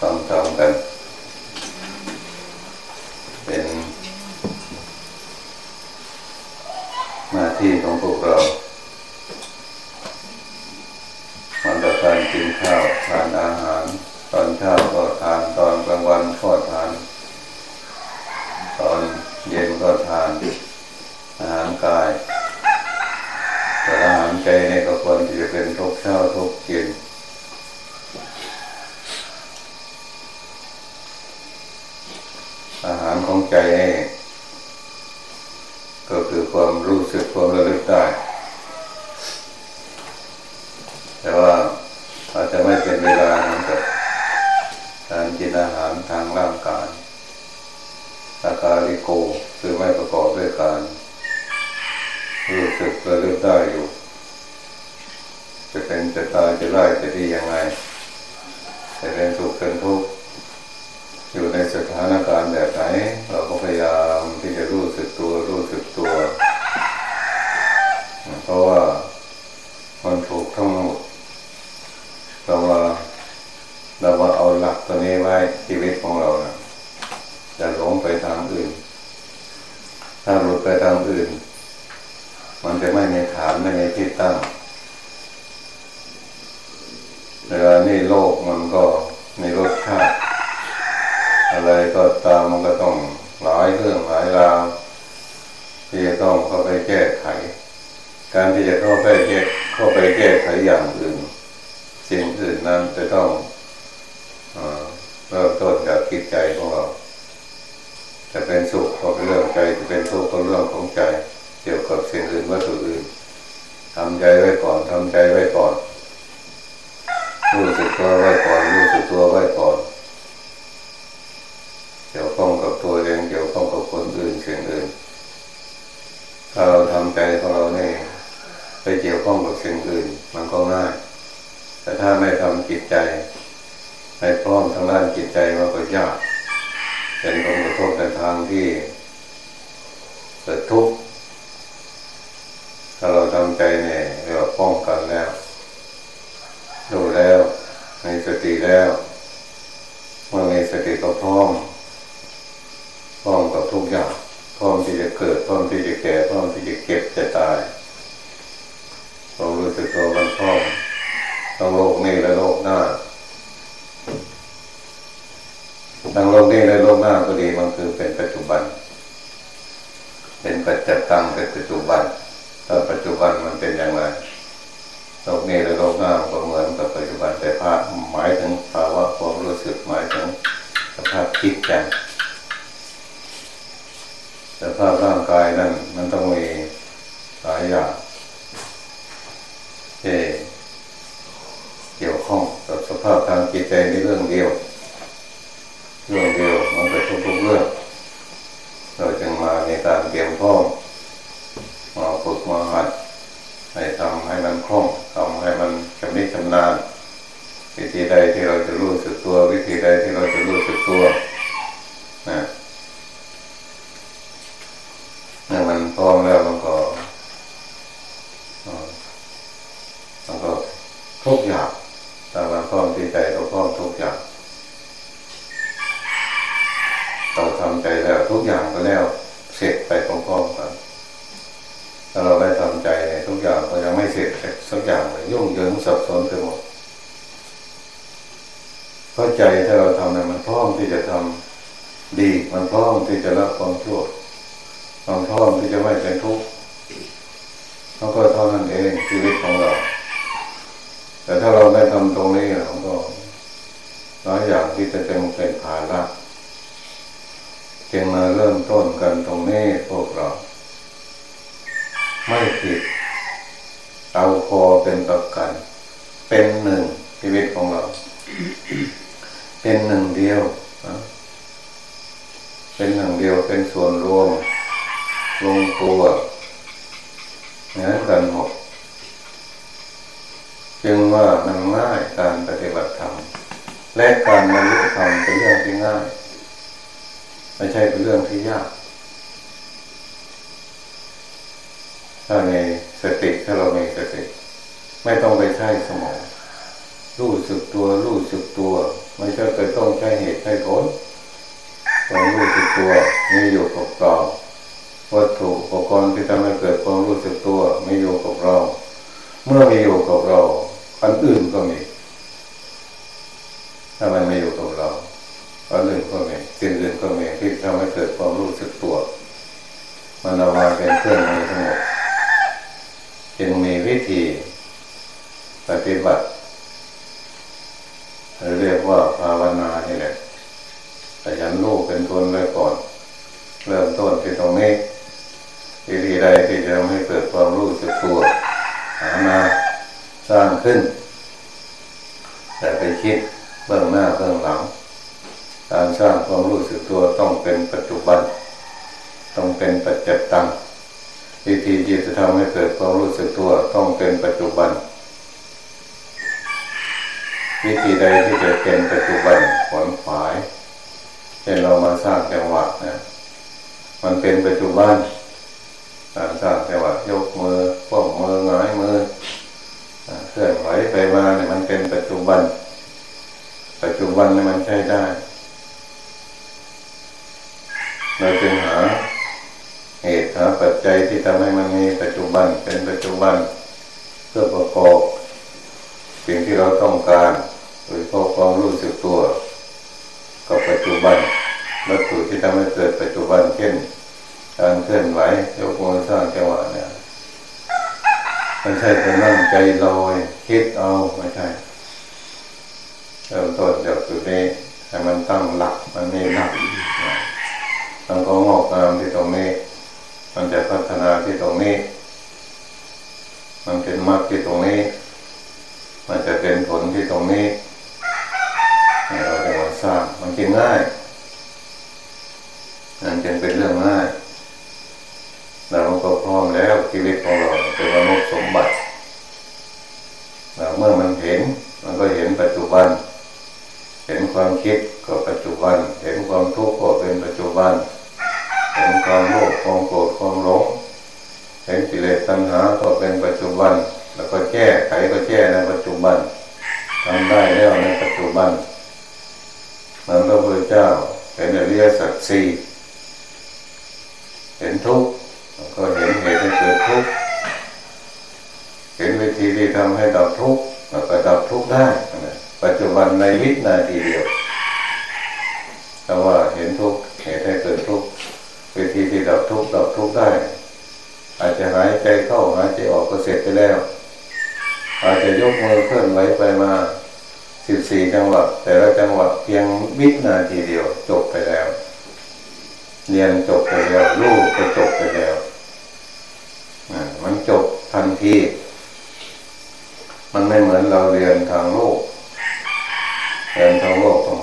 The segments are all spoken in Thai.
ต้องต้องกัน ถ้าไม่ทำจิตใจให้พร้อมทางด้านจิตใจมันก็ยากเป็นผลกระทบในทางที่เกิดทุกข์ถ้าเราทำใจเนี่ยเราป้องกันแล้วดูแล้วในสติแล้วเมื่อในสติก็พร้อมพร้อมกับทุกอย่างพร้อมที่จะเกิดพร้อมที่จะแก่พร้อมที่จะเก็บจะตายเรารู้สึกตัวมันพร้อม ทั้งโลกนี้และโลกหน้าทั้งโลกนี้และโลกหน้าก็ดีมันคือเป็นปัจจุบัน เป็นปัจจตังเป็นปัจจุบันถ้าปัจจุบันมันเป็นอย่างไรโลกนี้และโลกหน้าก็เหมือนกับปัจจุบันแต่ภาพหมายถึงภาวะความรู้สึกหมายถึงสภาพคิดใจสภาพร่างกายนั้นมันต้องมีหลายอย่าง ภาพทางจิตใจในเรื่องเดียว เรื่องเดียว เอาพอเป็นประกัน เป็นหนึ่งชีวิตของเรา เป็นหนึ่งเดียวเป็นหนึ่งเดียวเป็นส่วนรวมลงตัวนื้อกันหมดจึงว่ามันง่ายการปฏิบัติธรรมและการบรรลุธรรมเป็นเรื่องที่ง่ายไม่ใช่เป็นเรื่องที่ยากอะไร สติถ้าเรามีสติ ไม่ต้องไปใช้สมองรู้สึกตัวรู้สึกตัว ไม่ใช่ไปต้องใช้เหตุใช้ผลความรู้สึกตัวมีอยู่กับเราวัตถุอุปกรณ์ที่ทำให้เกิดความรู้สึกตัวมีอยู่กับเรา เมื่อมีอยู่กับเราอันอื่นก็มีถ้ามันไม่อยู่กับเราอันอื่นก็มีสิ่งอื่นก็มีที่ทำให้เกิดความรู้สึกตัว มันเอามาเป็นเครื่องมือทั้งหมด จึงมีวิธีปฏิบัติเรียกว่าภาวนานี่แหละแต่ยันลูกเป็นคนไว้ก่อน เริ่มต้นที่ตรงนี้วิธีใดที่จะทำให้เกิดความรู้สึกตัวหามาสร้างขึ้น แต่ไปคิดเบื้องหน้าเบื้องหลัง การสร้างความรู้สึกตัวต้องเป็นปัจจุบัน ต้องเป็นปัจจิตัง วิธีที่จะทำให้เกิดความรู้สึกตัวต้องเป็นปัจจุบัน วิธีใดที่จะเป็นปัจจุบันขวนขวายเช่นเรามาสร้างจังหวะนะมันเป็นปัจจุบันการสร้างจังหวะยกมือป้องมือหงายมือเคลื่อนไหวไปมาเนี่ยมันเป็นปัจจุบัน ปัจจุบันเนี่ยมันใช้ได้เราจึงหา เหตุหาปัจจัยที่ทำให้มันมีปัจจุบันเป็นปัจจุบันเพื่อประกอบสิ่งที่เราต้องการโดยเพาะความรู้สึกตัว กับปัจจุบันวัตถุที่ทำให้เกิดปัจจุบันเช่นการเคลื่อนไหวยกมือสร้างจังหวะเนี่ยมันใช่จะนั่งใจลอยคิดเอาไม่ใช่เริ่มต้นจากจุดนี้ให้มันตั้งหลักมันไม่หลักมันก็งอกงามที่ตรงนี้ มันจะพัฒนาที่ตรงนี้ มันเป็นมรรคที่ตรงนี้ มันจะเป็นผลที่ตรงนี้เราจะมาสร้างมันกินง่ายมันจึงเป็นเรื่องง่ายเราก็พร้อมแล้วชีวิตของเราเป็นมนุษย์สมบัติเมื่อมันเห็น มันก็เห็นปัจจุบัน เห็นความคิดก็ปัจจุบัน เห็นความทุกข์ก็เป็นปัจจุบัน เห็นความโลภความโกรธความหลงเห็นกิเลสตัณหาก็เป็นปัจจุบัน แล้วก็แก้ไขก็แก้ในปัจจุบันทำได้แล้วในปัจจุบันมันพระพุทธเจ้าเห็นอริยสัจสี่เห็นทุกข์ก็เห็นเหตุให้เกิดทุกข์เห็นวิธีที่ทำให้ดับทุกข์แล้วก็ดับทุกข์ได้ ปัจจุบันในวิทนาทีเดียวแต่ว่าเห็นทุกข์เหตุให้เกิดทุกข์วิธีที่ ดับทุกข์ดับทุกข์ได้ อาจจะหายใจเข้าหายใจออกก็เสร็จไปแล้ว อาจจะยกมือเคลื่อนไหวไปมาสิบสี่จังหวะแต่ละจังหวะเพียงวินาทีเดียวจบไปแล้วเรียนจบไปแล้วลูกก็จบไปแล้วมันจบทันทีมันไม่เหมือนเราเรียนทางโลกเรียนทางโลกต้อง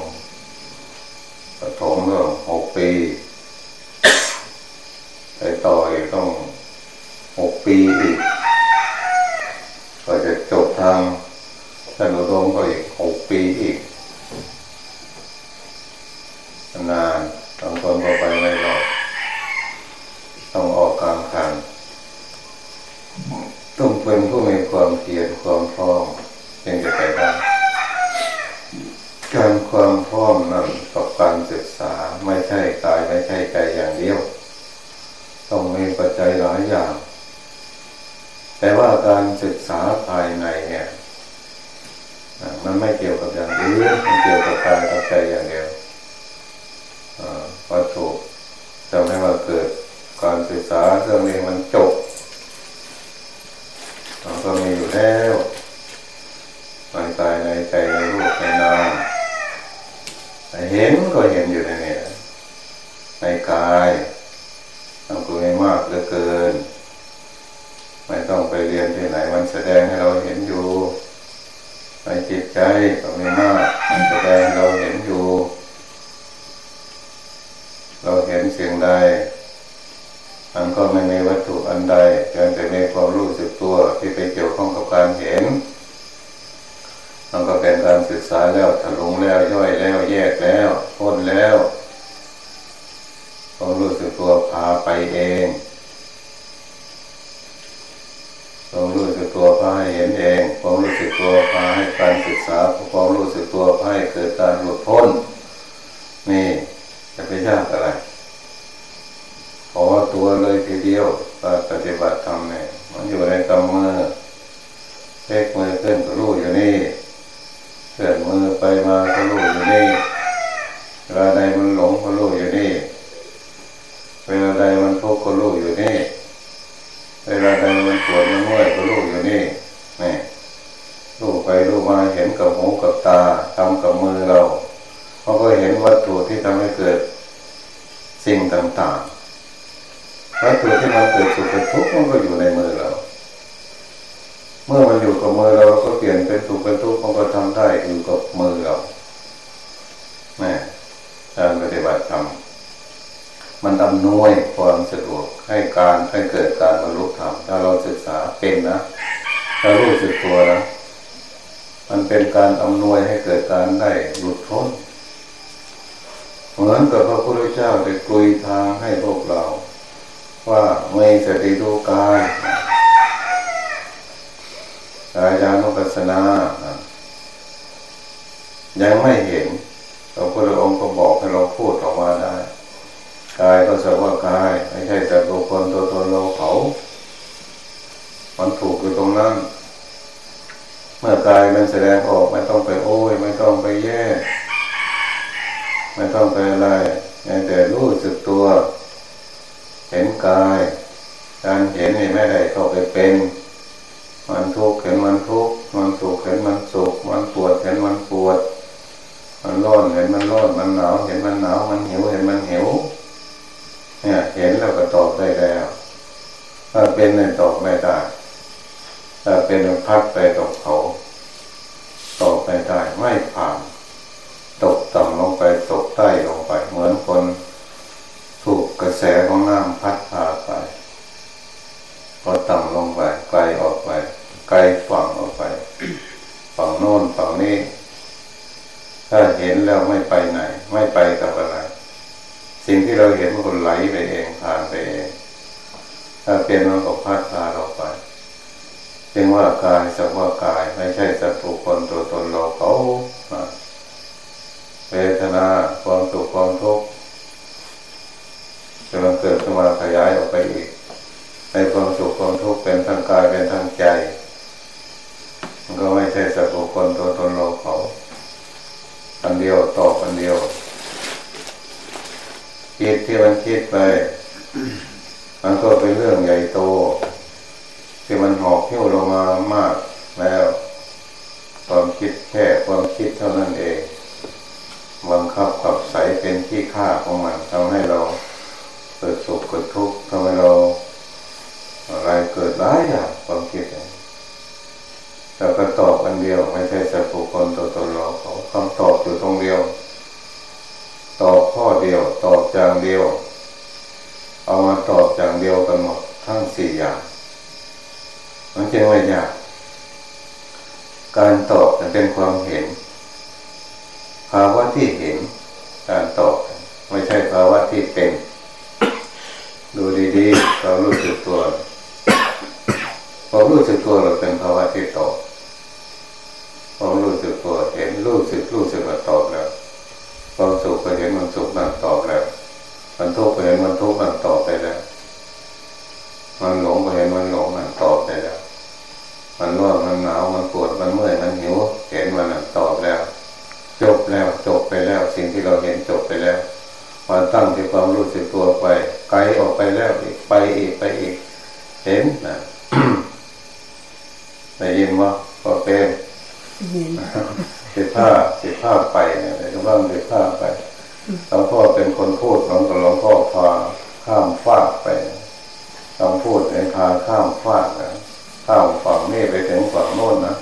ปฐมก็หกปี ไปต่ออีกต้องหกปีอีกก็จะจบทางท่านอุดมก็อีกหกปีอีกนานบางคนก็ไปไม่รอดต้องออกกลางคันต้องเป็นผู้มีความเพียรความพร้อมจึงจะไปได้การความพร้อมนั้นกับการศึกษาไม่ใช่กายไม่ใช่ใจอย่างเดียว ต้องมีปัจจัยหลายอย่าง แต่ว่าการศึกษาภายในเนี่ยมันไม่เกี่ยวกับอย่างอื่นมันเกี่ยวกับกายกับใจอย่างเดียววัตถุจะไม่ว่าเกิดการศึกษาเรื่องนี้มันจบมันก็มีอยู่แล้วในกายในใจในรูปในนามเห็นก็เห็นอยู่ในนี้ในกาย มันก็ไม่มากเหลือเกิน ไม่ต้องไปเรียนที่ไหนมันแสดงให้เราเห็นอยู่ในจิตใจก็ไม่มากมันแสดงเราเห็นอยู่ เราเห็นสิ่งใดมันก็ไม่มีวัตถุอันใดเพียงแต่มีความรู้สึกตัวที่ไปเกี่ยวข้องกับการเห็น มันก็เป็นการศึกษาแล้วถลุงแล้วย่อยแล้วแยกแล้วพ้นแล้ว ความรู้สึกตัวพาไปเองความรู้สึกตัวพาให้เห็นเอง ความรู้สึกตัวพาให้การศึกษาความรู้สึกตัวพาให้เกิดการหลุดพ้น นี่จะไปยากอะไรเพราะว่าตัวเลยทีเดียวการปฏิบัติธรรมเนี่ยมันอยู่ในกำมือเล็กมือขึ้นก็รู้อยู่นี่เคลื่อนมือไปมาก็รู้อยู่นี่เวลาใดมันหลงก็รู้อยู่นี่ เวลาใดมันทุกข์ก็รู้อยู่นี่ เวลาใดมันปวดมันเมื่อยก็รู้อยู่นี่นี่รู้ไปรู้มาเห็นกับหูกับตาทำกับมือเราเขาก็เห็นวัตถุที่ทำให้เกิดสิ่งต่างๆวัตถุที่มันเกิดสุขเป็นทุกข์มันก็อยู่ในมือเรา เมื่อมันอยู่กับมือเราก็เปลี่ยนเป็นสุขเป็นทุกข์มันก็ทำได้อยู่กับมือเราแม่การปฏิบัติธรรม มันอำนวยความสะดวกให้การให้เกิดการบรรลุธรรมถ้าเราศึกษาเป็นนะถ้ารู้สึกตัวนะมันเป็นการอำนวยให้เกิดการได้หลุดพ้นเหมือนกับพระพุทธเจ้าได้กลุยทางให้พวกเรา ว่าไม่สติดูกายกายานุปัสสนายังไม่เห็นพระพุทธองค์ก็บอกให้เราพูดออกมาได้กายก็สักว่ากายไม่ใช่แต่ตัวคนตัวตนเราเขามันถูกอยู่ ตรงนั้น เมื่อกายมันแสดงออกไม่ต้องไปโอ้ย ไม่ต้องไปแย่ ไม่ต้องไปอะไรแต่รู้สึกตัว เห็นกาย การเห็นนี่ไม่ได้เข้าไปเป็นมันทุกข์เห็นมันทุกข์มันสุขเห็นมันสุขมันปวดเห็นมันปวด มันร้อนเห็นมันร้อนมันหนาวเห็นมันหนาวมันหิวเห็นมันหิวเนี่ยเห็นแล้วก็ตอบได้แล้วถ้าเป็นเนี่ยตอบไม่ได้ ถ้าเป็นพัดไปตกเขาตอไม่ได้ไม่ผ่าน ตกต่ำลงไปตกใต้ลงไป เหมือนคนถูกกระแสของน้ำพัดพาไปพอต่ำลงไปไกลออกไป ไกลฝั่งออกไป ฝั่งโน้นฝั่งนี้ ถ้าเห็นแล้วไม่ไปไหน ไม่ไปกับอะไร สิ่งที่เราเห็นมันไหลไปเองผ่านไปเองถ้าเป็นมันก็พัดพาเราไป จึงว่ากายสักว่ากาย ไม่ใช่สัตว์คนตัวตนเราเขาเวทนาความสุขความทุกข์จะมันเกิดขึ้นมาขยายออกไปอีก ในความสุขความทุกข์เป็นทั้งกายเป็นทั้งใจ มันก็ไม่ใช่สัตว์คนตัวตนเราเขาอันเดียวตอบอันเดียวคิดที่มันคิดไป มันก็เป็นเรื่องใหญ่โต ที่มันหอกเที่ยวลงมามากแล้ว ความคิดแค่ความคิดเท่านั้นเองบังคับขับใสเป็นที่ค่าของมันทำให้เราเกิดสุขเกิดทุกข์ทำให้เราอะไรเกิดร้ายอย่างความคิดเราก็ตอบอันเดียว ไม่ใช่สัตว์คนตัวตนเราเขาคำตอบอยู่ตรงเดียว ตอบข้อเดียว ตอบอย่างเดียว เอามาตอบอย่างเดียวกันหมดทั้งสี่อย่าง มันจึงไม่ยากการตอบเป็นความเห็น ภาวะที่เห็น การตอบไม่ใช่ภาวะที่เป็น ดูดีๆเรารู้สึกตัวพอรู้สึกตัวเราเป็นภาวะที่ตอบพอรู้สึกตัวเห็นรู้สึกรู้สึกว่าตอบแล้วความสุขก็เห็นมันสุขนั่นตอบแล้วมันทุกข์ก็เห็นมันทุกข์นั่นตอบได้แล้ว มันหลงก็เห็นมันหลงนั่นตอบได้แล้ว มันร้อนมันหนาวมันปวดมันเมื่อยมันหิวเห็นมันนั่นตอบแล้ว จบแล้วจบไปแล้ว สิ่งที่เราเห็นจบไปแล้วมาตั้งที่ความรู้สึกตัวไป ไกลออกไปแล้วอีกไปอีกไปอีก เห็นนะได้ยินว่าพอเป็นเห็นสิผ้าสิผ้าไปเนี่ยก็บ้างสิผ้าไปหลวงพ่อเป็นคนพูดหลวงหลวงพ่อพาข้ามฟากไปคำพูดในพาข้ามฟากนะข้ามฝั่งนี้ไปถึงฝั่งโน้นนะ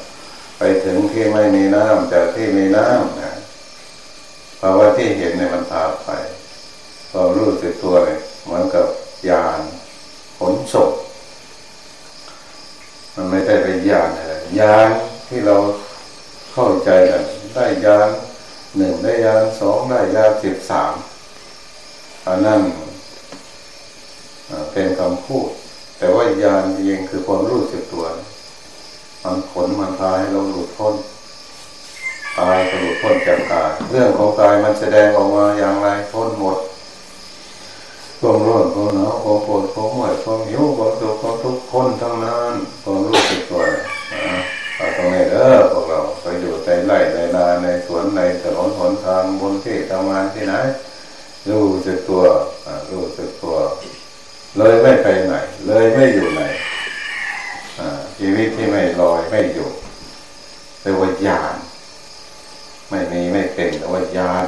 ไปถึงที่ไมีน้ำจากที่มีน้ำนะเพราะว่าที่เห็นเนี่ยมันพาไปเรารู้สึกตัวเลยเหมือนกับยานขนศพมันไม่ได้เป็นยานอะไรยานที่เราเข้าใจกันได้ยานหนึ่งได้ยานสองได้ยานสิบสามอันนั้นเป็นคำพูด แต่ว่ายานเองคือความรู้สึกตัว มันผลมันพาให้เราหลุดพ้นายก็หลุดพ้นจากกาย เรื่องของกายมันแสดงออกมาอย่างไรพ้นหมดความร้อนความหนาวความปวดความเมื่อยความหิวความสุขความทุกข์พ้นทั้งนั้นความรู้สึกตัวนะเอาตรงนี้เด้อพวกเราไปอยู่ในไร่ในนาในสวนในถนนหนทางบนที่ทำงานที่ไหนรู้สึกตัวรู้สึกตัว เลยไม่ไปไหน เลยไม่อยู่ไหนชีวิตที่ไม่ลอยไม่อยู่เรียกว่ายาน ไม่มีไม่เป็นเรียกว่ายาน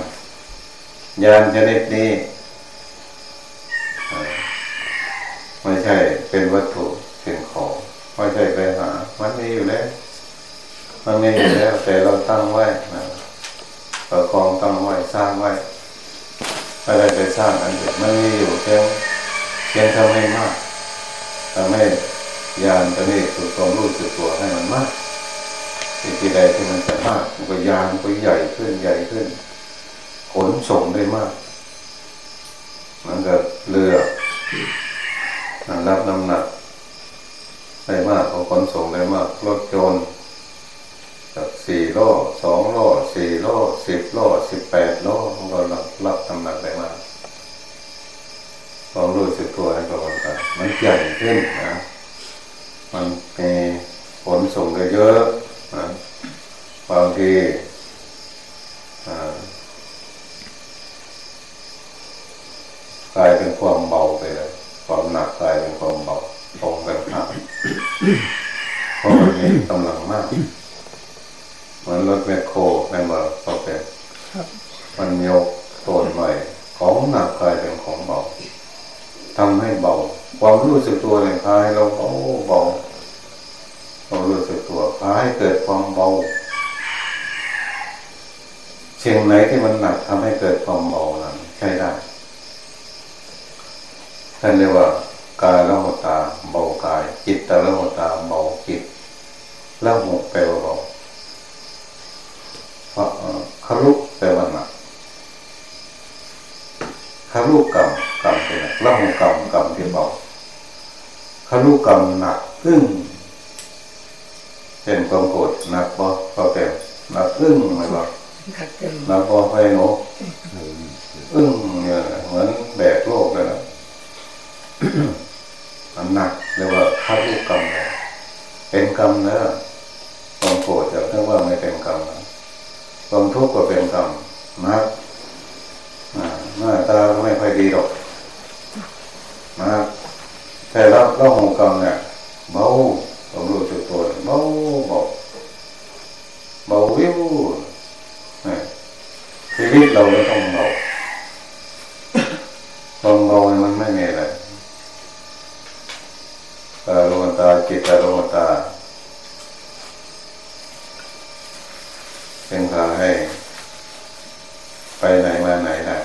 ยานชนิดนี้ไม่ใช่เป็นวัตถุสิ่งของไม่ใช่ไปหา มันมีอยู่แล้วมันมีอยู่แล้วแต่เราตั้งไว้นะประกองตั้งไว้สร้างไว้อะไรไปสร้างอันเดียมันมีอยู่เพียงเพียงทำให้มากทำให้ยานตัวนี้ฝึกความรู้สึกตัวให้มันมาก สิ่งที่ใดที่มันจะมากมันก็ยานก็ใหญ่ขึ้นใหญ่ขึ้น ขนส่งได้มากมันก็เรือรับน้ำหนักได้มากเขาขนส่งได้มากรถยนต์จากสี่ล้อสองล้อสี่ล้อสิบล้อสิบแปดล้อมันก็รับรับน้ำหนักได้มากความรู้สึกตัวให้กับมันมันใหญ่ขึ้นนะมันมีผลส่งได้เยอะ บางทีกลายเป็นความเบาไปเลยความหนักกลายเป็นความเบาตรงกันข้ามเพราะมันมีกำลังมากเหมือนรถแมคโครแม่มาเขาเป็นมันยกตัวใหม่ของหนักกลายเป็นของเบาทำให้เบา ความรู้สึกตัวเนี่ยพาให้เราเบาเบา เรารู้สึกตัวพาให้เกิดความเบาเชียงไหนที่มันหนักทำให้เกิดความเบานั้นใช่ได้ท่านเรียกว่ากายละหุตาเบากาย จิตตละหุตาเบาจิตละหุแปลว่าเบาพระคารุแปลว่าหนักคารุกรรมกรรมเป็นหนักละหุกรรมกรรมที่เบาคารุกรรมหนักอึ้ง ช่นความโกรธหนักบ่ก็เป็นหนักอึ้งไหมบ่หนักบ่ไฟโนอึ้งเนี่ยเหมือนแบกโลกเลยนะมันหนักเรียกว่าคัดลูกกรรมเลยเป็นกรรมนะความโกรธจะเรียกว่าไม่เป็นกรรมความทุกข์ก็เป็นกรรมนักหน้าตาก็ไม่ค่อยดีหรอกนะแต่เราเราหงกรรมเนี่ยเบาผมรู้สึกตัวเบาเบาเบาวิวชี วิตเราไม่ต้องเบาความเบามันไม่มีอะไรอารมตาจิตอารมตาเป็นทางให้ ไปไหนมาไหนได้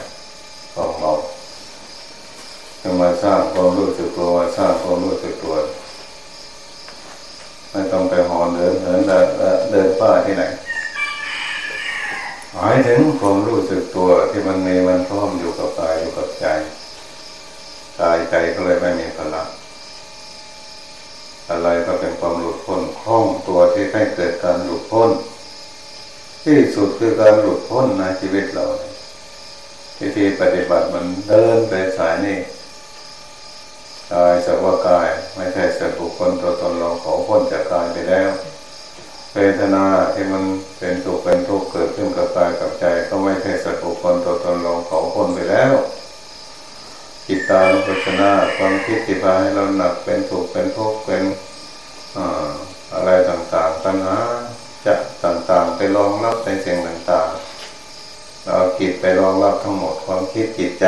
ของเราจะมาสร้างความรู้สึกตัวมาสร้างความรู้สึกตัวไม่ต้องไปหอนเดินเดินเดินป้าที่ไหนายถึงความรู้สึกตัวที่มันมีมันพร้อมอยู่กับกายอยู่กับใจกายใจก็เลยไม่มีพลังอะไรก็เป็นความหลุดพ้นคล่องตัวที่ให้เกิดการหลุดพ้น ที่สุดคือการหลุดพ้นในชีวิตเราวิธีปฏิบัติมันเดินไปสายนี้กายสักว่ากายไม่ใช่สัตว์บุคคลตัวตนเราขอพ้นจากกายไปแล้ว เวทนาที่มันเป็นสุขเป็นทุกข์เกิดขึ้นกับกายกับใจก็ไม่ใช่สัตว์บุคคลตัวตนเราขอพ้นไปแล้วจิตตาลุปัสนาความคิดที่พาให้เราหนักเป็นทุกข์เป็นทุกข์เป็นอะไรต่างๆปัญหาจะต่างๆ ไปรองรับในสิ่งต่างๆ เราคิดไปรองรับทั้งหมดความคิดจิตใจ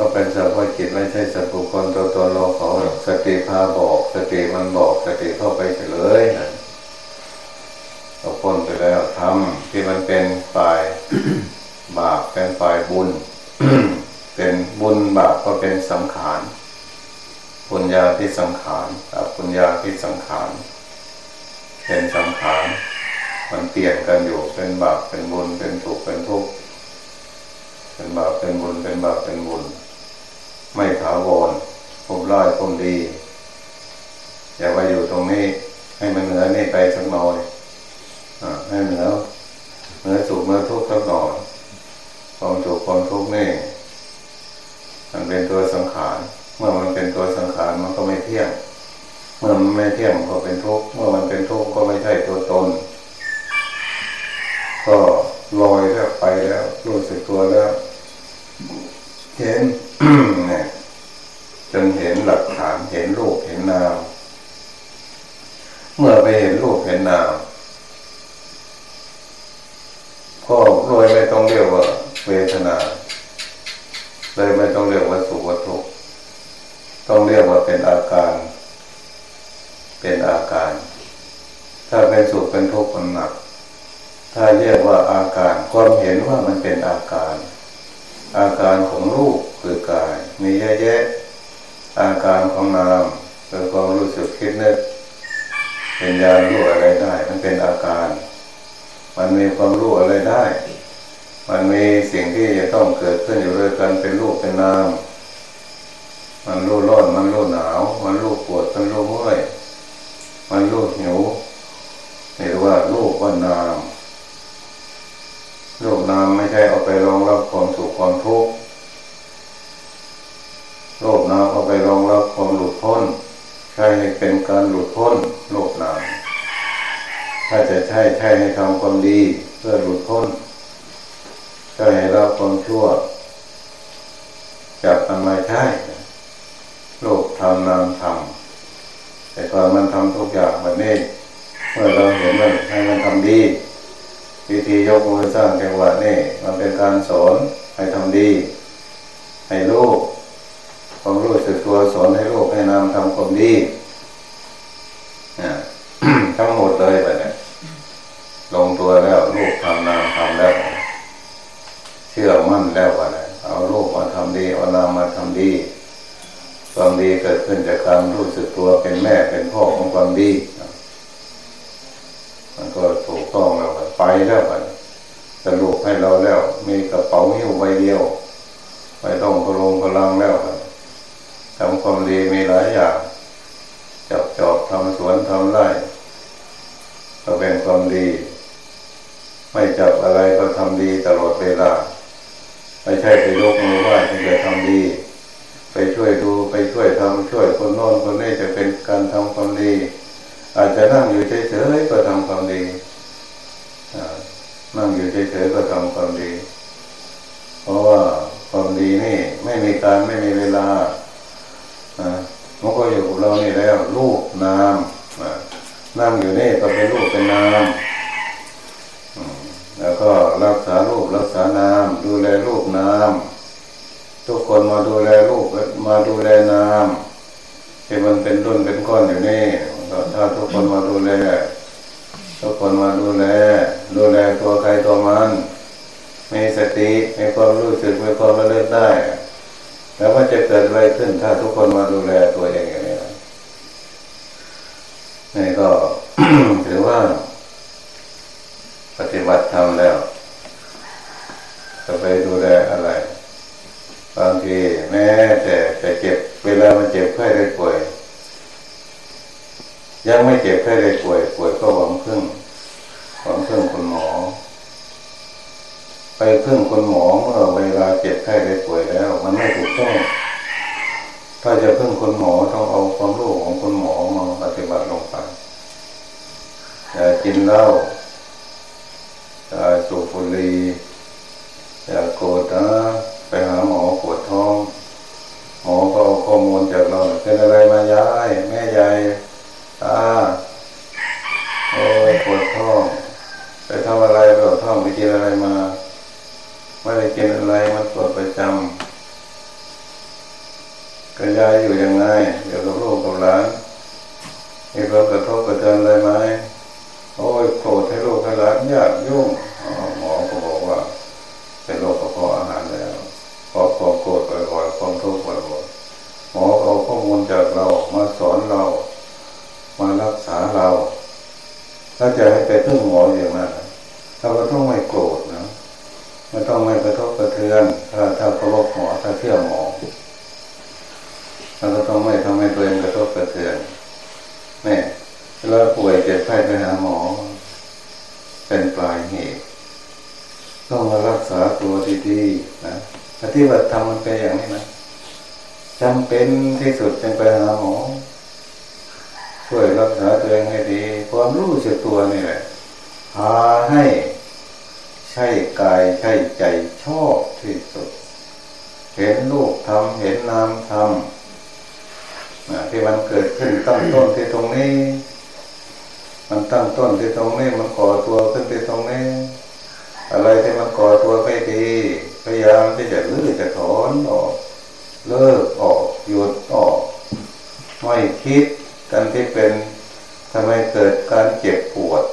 ก็เป็นสภาวะจิตไม่ใช่สัตว์บุคคลตัวตัวเราเขาสติพาบอก สติมันบอกสติเข้าไปเฉลยนะเราพ้นไปแล้วทำที่มันเป็นฝ่ายบาปเป็นฝ่ายบุญ เป็นบุญบาปก็เป็นสังขารปุญญาที่สังขารกับปุญญาที่สังขารเป็นสังขารมันเปลี่ยนกันอยู่เป็นบาปเป็นบุญเป็นถูกเป็นทุกข์เป็นบาปเป็นบุญเป็นบาปเป็นบุญ ไม่ถาวรผมร้ายผมดีอย่าไปอยู่ตรงรงนี้ ให้มันเหนือนี่ไปสักหน่อยอให้เหนือเหนือสุขเหนือทุกข์สักหน่อยความสุขความทุกข์นี่มันเป็นตัวสังขาร เมื่อมันเป็นตัวสังขารมันก็ไม่เที่ยง เมื่อมันไม่เที่ยงก็เป็นทุกข์ เมื่อมันเป็นทุกข์ก็ไม่ใช่ตัวตน ก็ลอยแล้วไปแล้วรู้สึกตัวแล้ว เห็น เนี่ยจนเห็นหลักฐานเห็นรูปเห็นนามเมื่อไปเห็นรูปเห็นนามก็รวยไม่ต้องเรียกว่าเวทนา เลยไม่ต้องเรียกว่าสุขทุกข์ต้องเรียกว่าเป็นอาการ เป็นอาการ ถ้าเป็นสุขเป็นทุกข์มันหนัก ถ้าเรียกว่าอาการความเห็นว่ามันเป็นอาการ อาการของรูป คือกาย มีเยอะแยะอาการของนามคือความรู้สึกคิดนึกเป็นญาณรู้อะไรได้ มันเป็นอาการ มันมีความรู้อะไรได้ มันมีสิ่งที่จะต้องเกิดขึ้นอยู่ด้วยกันเป็นรูปเป็นนาม มันรู้ร้อน มันรู้หนาว มันรู้ปวด มันรู้เมื่อย มันรู้หิวนี่เรียกว่ารูปว่านามรูปนามไม่ใช่เอาไปรองรับความสุขความทุกข์ โลกนาเอาไปรองรับความหลุดพ้น ใช่ให้เป็นการหลุดพ้นโลกนาถ้าจะใช่ใช่ให้ทำความดีเพื่อหลุดพ้นใช่ให้รับความชั่วจากทำไมใช่โลกทำนามทำแต่ก่อนมันทำทุกอย่างแบบนี้เมื่อเราเห็นมันให้มันทำดีวิธียกมือสร้างจังหวะนี่มันเป็นการสอนให้ทำดี ให้ลูก ความรู้สึกตัวสอนให้ลูกให้นามทำความดีทั้งหมดเลยแบบนี้ลงตัวแล้วลูกทำนามทำแล้ว เชื่อมั่นแล้วว่าเอาลูกมาทำดีเอานามมาทำดีความดีเกิดขึ้นจากการรู้สึกตัวเป็นแม่เป็นพ่อของความดีมันก็ถูกต้องแล้วไปแล้วไปสรุปให้เราแล้ว มีกระเป๋าหิ้วใบเดียวไม่ต้องพลงพลังแล้วทำความดีมีหลายอย่างจับจอบทำสวนทำไร่ก็เป็นความดี ไม่จับอะไรก็ทำดีตลอดเวลาไม่ใช่ไปยกมือไหว้ถึงจะทำดี ไปช่วยดูไปช่วยทำช่วยคนโน้นคนนี้จะเป็นการทำความดี อาจจะนั่งอยู่เฉยๆก็ทำความดีนั่งอยู่เฉยๆก็ทำความดี เพราะว่าความดีนี่ ไม่มีการไม่มีเวลามันก็อยู่กับเรานี่แล้วรูปนามนั่งอยู่นี่ก็เป็นรูปเป็นนามแล้วก็รักษารูปรักษานาม ดูแลรูปนาม ทุกคนมาดูแลรูปมาดูแลนามที่มันเป็นรุ่นเป็นก้อนอยู่นี่ถ้าทุกคนมาดูแลทุกคนมาดูแล ดูแลตัวใครตัวมัน มีสติมีความรู้สึกมีความระลึกได้ แล้วมันจะเกิดอะไรขึ้นถ้าทุกคนมาดูแลตัวเองอย่างนี้นี่ก็ คิดกันที่เป็นทำไมเกิดการเจ็บปวด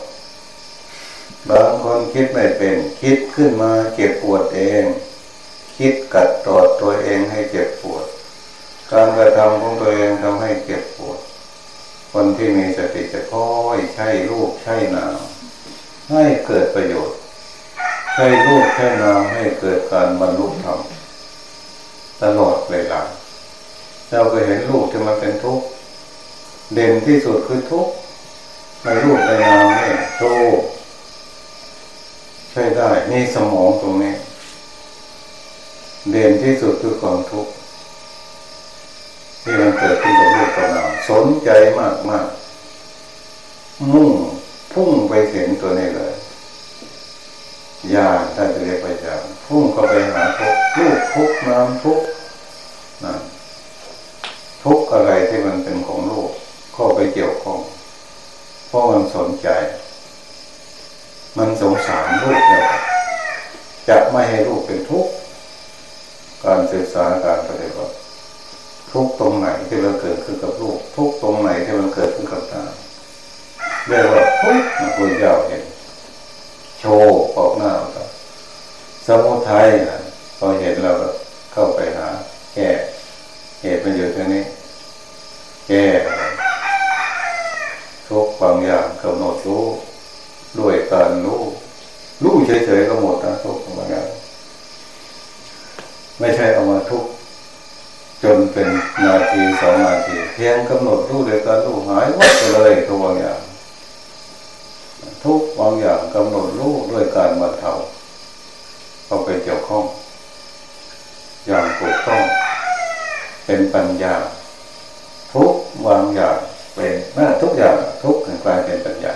บางคนคิดไม่เป็น คิดขึ้นมาเจ็บปวดเอง คิดกัดตอดตัวเองให้เจ็บปวด การกระทำของตัวเองทำให้เจ็บปวด คนที่มีสติจะค่อยใช้ลูกใช้นามให้เกิดประโยชน์ใช้รูปใช้นามให้เกิดการบรรลุธรรมตลอดเวลาเราก็เห็นรูปที่มันเป็นทุกข์ เด่นที่สุดคือทุกในรูปในนามนี่โชใช่ได้มีสมองตรงนี้ เด่นที่สุดคือความทุกข์ที่มันเกิดขึ้นกับรูปกับนามสนใจมากมากมุ่งพุ่งไปเห็นตัวนี้เลยยาถ้าจะเรียกไปจากพุ่งเข้าไปหาทุกลูกทุกน้ำทุกนะทุกอะไรที่มันเป็นของโลก เข้าไปเกี่ยวข้อง เพราะมันสนใจ มันสงสารลูกเนี่ยจะไม่ให้ลูกเป็นทุกข์การศึกษาการปฏิบัติทุกตรงไหนที่มันเกิดขึ้นกับลูก ทุกตรงไหนที่มันเกิดขึ้นกับตาเรียกว่าทุกข์คุณเจ้าเห็น โชว์ออกหน้าก็สมุทัยพอเห็นเราก็เข้าไปหาแก้เหตุมันอยู่ที่นี้แก้ ทุกบางอย่างกำหนดรู้ด้วยการรู้รู้เฉยๆก็หมดนะทุกบางอย่างไม่ใช่เอามาทุกจนเป็นนาทีสองนาทีเพียงกำหนดรู้ด้วยการรู้หายวัดไปเลยทุกบางอย่างทุกบางอย่างกำหนดรู้ด้วยการบรรเทาเข้าไปเกี่ยวข้อง อย่างถูกต้อง เป็นปัญญา ทุกบางอย่าง เป็นหน้าทุกอย่างทุกถึงกลายเป็นปัญญา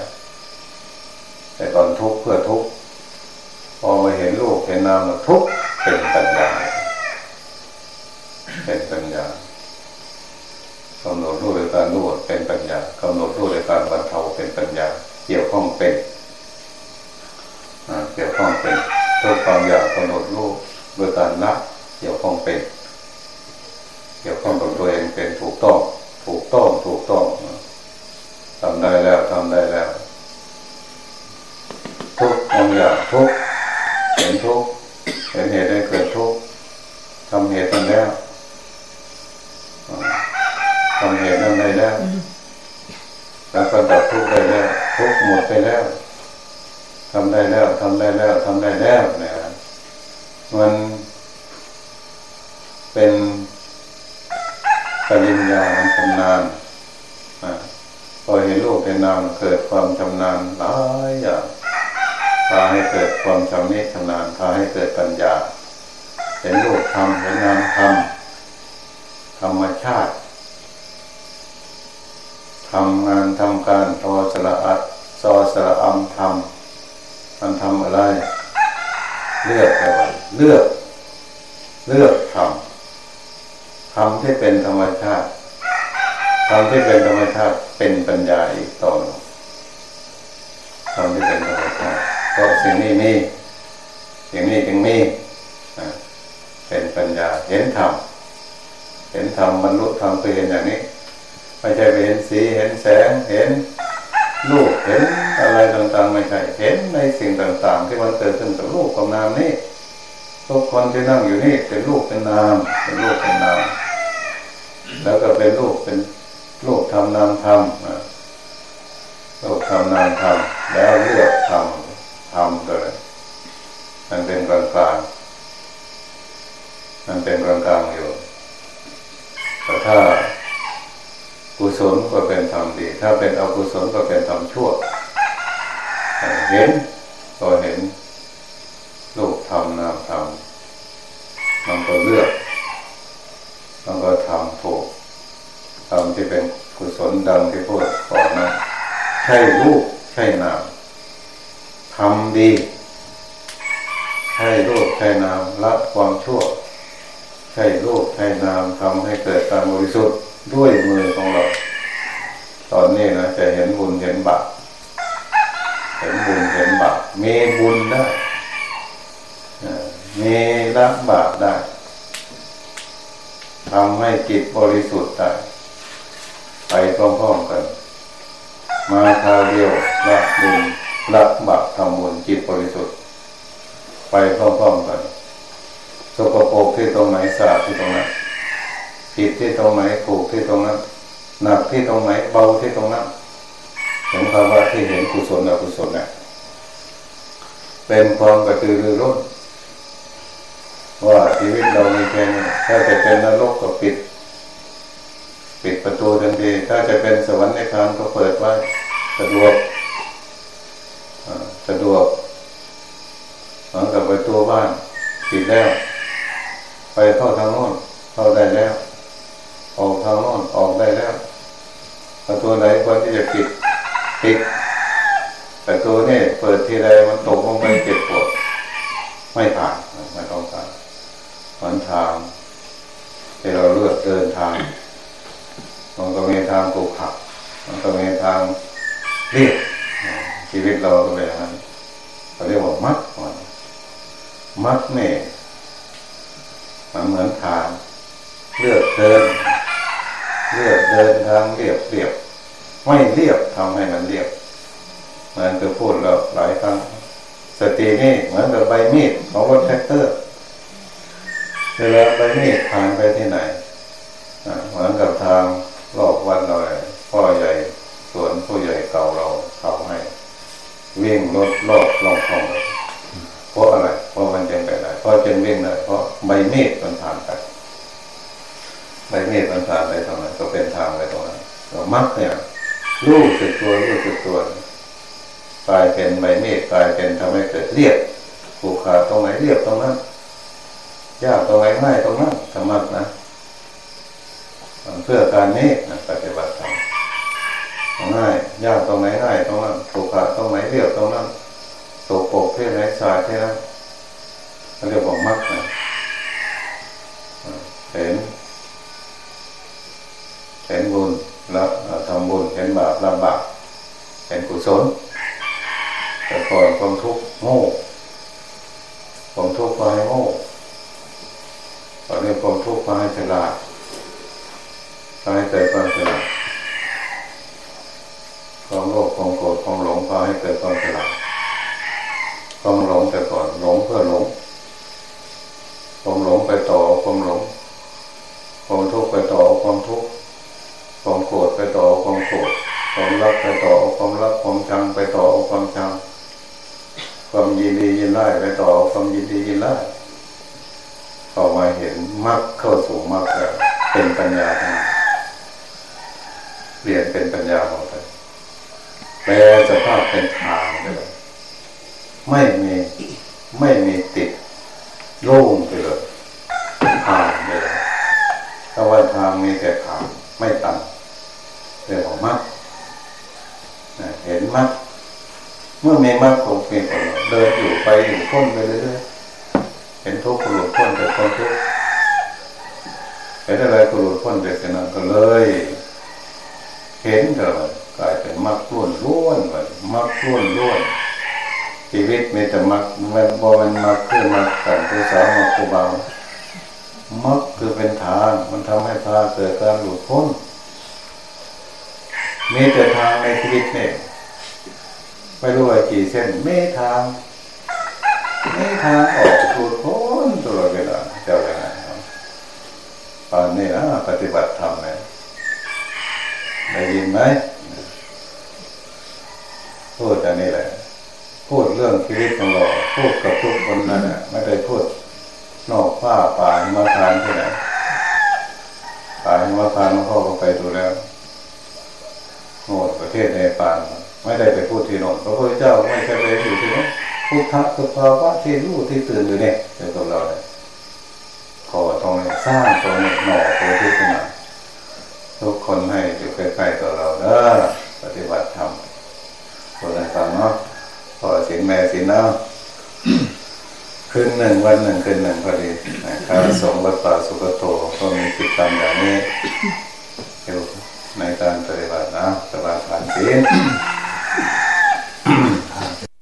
แต่ก่อนทุกเพื่อทุกพอมาเห็นโลกเห็นนามทุกเป็นปัญญาเป็นปัญญากำหนดรู้ด้วยการรู้เป็นปัญญากำหนดรู้ด้วยการบรรเทาเป็นปัญญา เกี่ยวข้องเป็นเกี่ยวข้องเป็นตัวความอยากกำหนดรูปโดยการละเกี่ยวข้องเป็น เกี่ยวข้องกับตัวเองเป็นถูกต้อง ถูกต้องถูกต้องำได้แล้วทำได้แล้ว ทุกความอยากทุกเห็นทุกเห็นเหตุให้เกิดทุกทำเหตุนั้นแล้วทำเหตุนั้นได้แล้วแล้วก็ดับทุกได้แล้วทุกหมดไปแล้วทำได้แล้วทำได้แล้วทำได้แล้วเนี่ยมันเป็นปริญญามันชำนาญ เห็นรูปเป็นนามเกิดความชำนาญหลายอย่างพาให้เกิดความชำนิชำนาญพาให้เกิดปัญญาเห็นรูปทำเห็นนามทำธรรมชาติทำงานทำการทอสละอัดซอสละอัมทำมันทำอะไร เลือกอะไรเลือก เลือกทำทำที่เป็นธรรมชาติ ทำที่เป็นธรรมชาติเป็นปัญญาอีกต่อทำที่เป็นธรรมชาติเพราะสิ่งนี้มีสิ่งนี้จึงมีเป็นปัญญาเห็นธรรมเห็นธรรมบรรลุธรรมคือเห็นอย่างนี้ไม่ใช่ไปเห็นสีเห็นแสงเห็นลูกเห็นอะไรต่างๆไม่ใช่เห็นในสิ่งต่างๆ ที่มันเกิดขึ้นกับลูกกับนามนี่ทุกคนที่นั่งอยู่นี่เป็นลูกเป็นนามเป็นลูกเป็นนามแล้วก็เป็นลูกเป็น โลกทำนามทำลูกทำนามทำแล้วเลือกทำทำเลยมันเป็นกลางกลางมันเป็นกลางกลางอยู่แต่ถ้ากุศลก็เป็นธรรมดี ถ้าเป็นอกุศลก็เป็นธรรมชั่ว เห็นก็เห็นโลกทำนามทำมันก็เลือกมันก็ทำถูก ทำที่เป็นกุศลดังที่พูดก่อนนะใช่ลูกใช่นามทำดี ใช่ลูกใช่นามละความชั่ว ใช่ลูกใช่นามทำให้เกิดการบริสุทธิ์ด้วยมือของเรา ตอนนี้นะจะเห็นบุญเห็นบาปเห็นบุญเห็นบาปมีบุญได้มีละบาปได้ทำให้จิตบริสุทธิ์ได้ ไปพร้อมๆกัน มาคราวเดียวละบุญละบาปทำบุญจิตบริสุทธิ์ ไปพร้อมๆกันสกปรกที่ตรงไหนสะอาดที่ตรงนั้นผิดที่ตรงไหนถูกที่ตรงนั้นหนักที่ตรงไหนเบาที่ตรงนั้นเห็นคำว่าที่เห็นกุศลอกุศลเนี่ยเป็นความกระตือรือร้นว่าชีวิตเรามีแค่นี้ถ้าจะเป็นนรกก็ปิด ประตูทันที ถ้าจะเป็นสวรรค์ในทางก็เปิดไว้สะดวกสะดวกเหมือนกับประตูบ้านปิดแล้ว ไปเข้าทางโน้นเข้าได้แล้ว ออกทางโน้นออกได้แล้วประตูไหนควรที่จะปิดปิดแต่ตัวนี้เปิดทีไรมันตกลงไปเจ็บปวดไม่ผ่านไม่ต้องการหนทางที่เราเลือกเดินทาง มันก็มีทางปูกขับมันก็มีทางเรียบชีวิตเราก็เป็นอย่างนั้นเขาเรียกว่ามัดมันมัดเนี่ยมันเหมือนทางเลือกเดิน เลือกเดินทางเรียบเรียบไม่เรียบทำให้มันเรียบมันจะพูดเราหลายครั้งสตินี่เหมือนกับใบมีดของรถแท็กเตอร์เวลาใบมีดผ่านไปที่ไหนเหมือนกับทาง รอบวันหน่อยพ่อใหญ่ส่วนผู้ใหญ่เก่าเราทำให้ วิ่งรถรอบลองทองเพราะอะไรเพราะมันจึงไปได้เพราะจึงวิ่งได้เพราะใบเมีดมันผ่านไปใบเมีดมันผ่านไปตรงนั้นก็เป็นทางไปตรงนั้นเรามักเนี่ยรู้สึกตัวรู้สึกตัวกลายเป็นใบเมีดกลายเป็นทำให้เกิดเรียบผูกขาดตรงไหนเรียบตรงนั้นยากตรงไหนง่ายตรงนั้นธรรมะนะ เพื่อการนี้นะปฏิบัติธรรมง่ายยากตรงไหนง่ายตรงนั้นผูกขาดตรงไหนเรียบตรงนั้นตกปกที่ไหนสายที่นั้นเรียกว่ามักนะเห็นเห็นบุญแล้วทำบุญเห็นบาปละบาปเห็นกุศลแต่ก่อนความทุกข์โง่ความทุกข์มาให้โง่ตอนนี้ความทุกข์มาให้ฉลาด ให้เกิดความฉลาดความโลภความโกรธความหลงพาให้เกิดความฉลาดความหลงแต่ก่อนหลงเพื่อหลงความหลงไปต่อความหลงความทุกข์ไปต่อความทุกข์ความโกรธไปต่อความโกรธความรักไปต่อความรักความชังไปต่อความชังความยินดียินไล่ไปต่อความยินดียินไล่เข้ามาเห็นมรรคเข้าสู่มรรคแล้วเป็นปัญญาทั้งเรียนเป็นปัญญาหมดเลย แปลสภาพเป็นทางไปเลยไม่มีไม่มีติดโล่งไปเลยทางไปเลยถ้าว่าทางมีแต่ทางไม่ตันเรียกว่ามัดเห็นมัดเมื่อมีมัดคงมีผลเดินอยู่ไปอยู่พ้นไปเรื่อยๆเห็นทุกข์หลุดพ้นจากความทุกข์เห็นอะไรก็หลุดพ้นจากสิ่งนั้นก็เลย เห็นเลยกลายเป็นมัดล้วนล้วนไปมัดล้วนล้วนชีวิตมีแต่มัดมันบอมันมัดขึ้นมาแต่งตัวสาวมาคูบามักคือเป็นทางมันทำให้พาเกิดการ หลุดพ้นมีแต่ทางในชีวิตเนี่ยไม่รู้ว่ากี่เส้นไม่ทางไม่ทางออกหลุดพ้นตลอดเวลาเจ้าเลยนะตอนนี้นะปฏิบัติธรรมเนี่ยได้ยินไหมพูดอันนี้แหละพูดเรื่องชีวิตของเราพูดกับทุกคนนั่นแหละไม่ได้พูดนอกผ้าป่าหิมพานที่ไหนายมาพานหลงพ่อก็ไปดูแล้วโหดประเทศในปานไม่ได้ไปพูดที่โน่นพระพุทธเจ้าไม่เคยไปอยู่ที่นั่พุทธะคือภาวะที่รู้ที่ตื่นอยู่เนี่ยอยู่ยวกับเราเลยขอตรงสร้างตรงหน่อตัวที่ขึ้นมาทุกคนให้อยู่ใกล้ๆตัวเราเออปฏิบัติธรรมคนละฟังเนาะพอสินแม่สินเนาะ คืนหนึ่งวันหนึ่งคืนหนึ่งพอดีนะครับสงวัดป่าสุกโตก็มีกิจกรรมอย่างนี้อวในการปฏิบัตินะสบายผ่านศีล